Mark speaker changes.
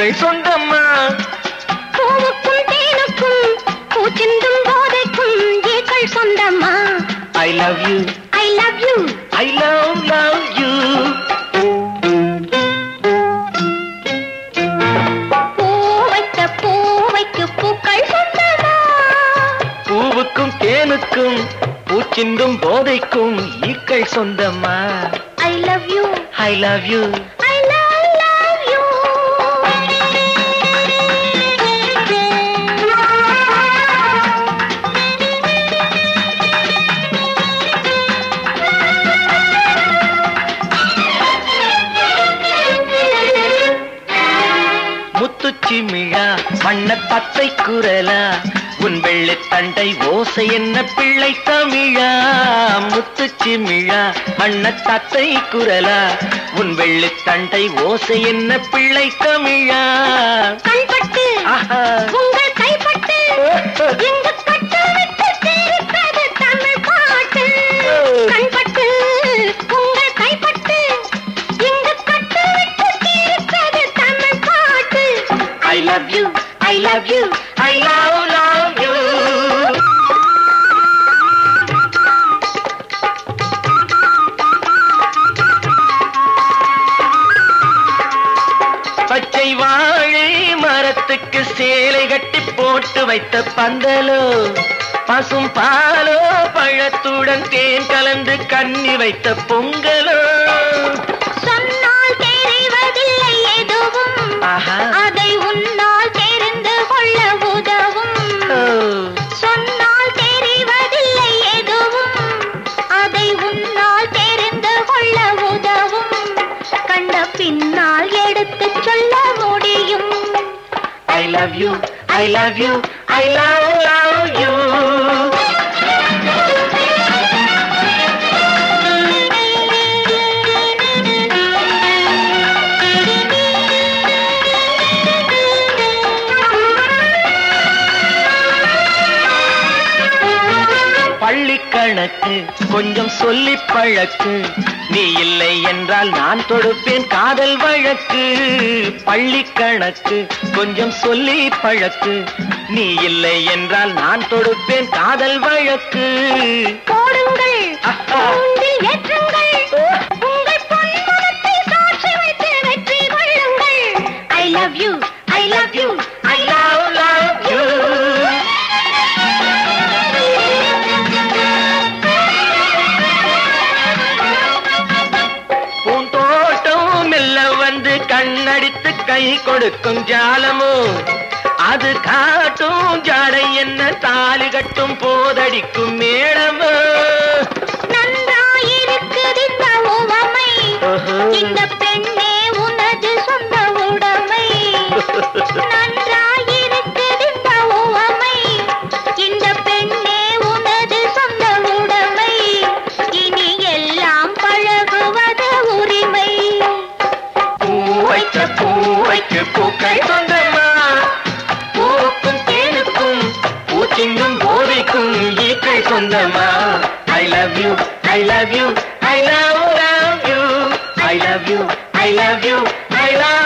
Speaker 1: பூக்கள் சொந்தம்மா.
Speaker 2: பூவுக்கும் தேனுக்கும் பூச்சிந்தும் போதைக்கும் ஏக்கள் சொந்தமா
Speaker 1: I love you
Speaker 2: I love you
Speaker 1: I love love you பூவுக்கும் தேனுக்கும் பூச்சிந்தும் போதைக்கும் ஈக்கள் சொந்தம்மா.
Speaker 2: I love you
Speaker 1: I love you வண்ண தத்தை குரலா? உன் வெள்ளி தண்டை ஓசை என்ன பிள்ளை தமிழா? முத்துச்சிமிழா வண்ண தத்தை குரலா? உன் வெள்ளி தண்டை ஓசை என்ன பிள்ளை தமிழா?
Speaker 2: கண்பட்டு.
Speaker 1: ஆஹா. Love you. I love, love you. பச்சை வாழை மரத்துக்கு சேலை கட்டி போட்டு வைத்த பந்தலோ பசும் பாலோ பழத்துடன் தேன் கலந்து கண்ணி வைத்த பொங்கலோ
Speaker 2: பின்னால் எடுத்து சொல்ல முடியும்.
Speaker 1: I love you I love you I love love you பள்ளி கணக்கு கொஞ்சம் சொல்லி பழக்கு. நீ இல்லை என்றால் நான் தொடுப்பேன் காதல் வழக்கு பள்ளி கணக்கு கொஞ்சம் சொல்லி பழக்கு. நீ இல்லை என்றால் நான் தொடுப்பேன் காதல் வழக்கு.
Speaker 2: போடுங்கள் ஏற்றுங்கள்.
Speaker 1: கண்ணடித்து கை கொடுக்கும் ஜாலமோ? அது காட்டும் ஜாடை என்ன தாலி கட்டும் போதடிக்கும் மேளமோ?
Speaker 2: பூவைக்க பூவைக்க பூக்கை சொந்தமா பூவுக்கும் தேனுக்கும் பூச்சின்னும் போதைக்கும் ஈக்கை சொந்தமா I
Speaker 1: love you I love you I love love you I love you I love you I love